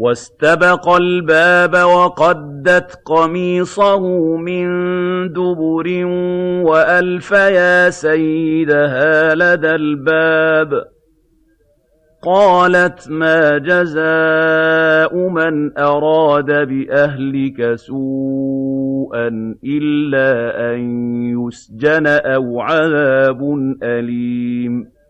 وَاسْتَبَقَ الْبَابَ وَقَدَّتْ قَمِيصَهُ مِن دُبُرٍ وَأَلْفَ يَا سَيِّدَهَا لَدَى الْبَابِ ۚ. قَالَتْ مَا جَزَاءُ مَنْ أَرَادَ بِأَهْلِكَ سُوءًا إِلَّا أَن يُسْجَنَ أَوْ عَذَابٌ أَلِيمٌ.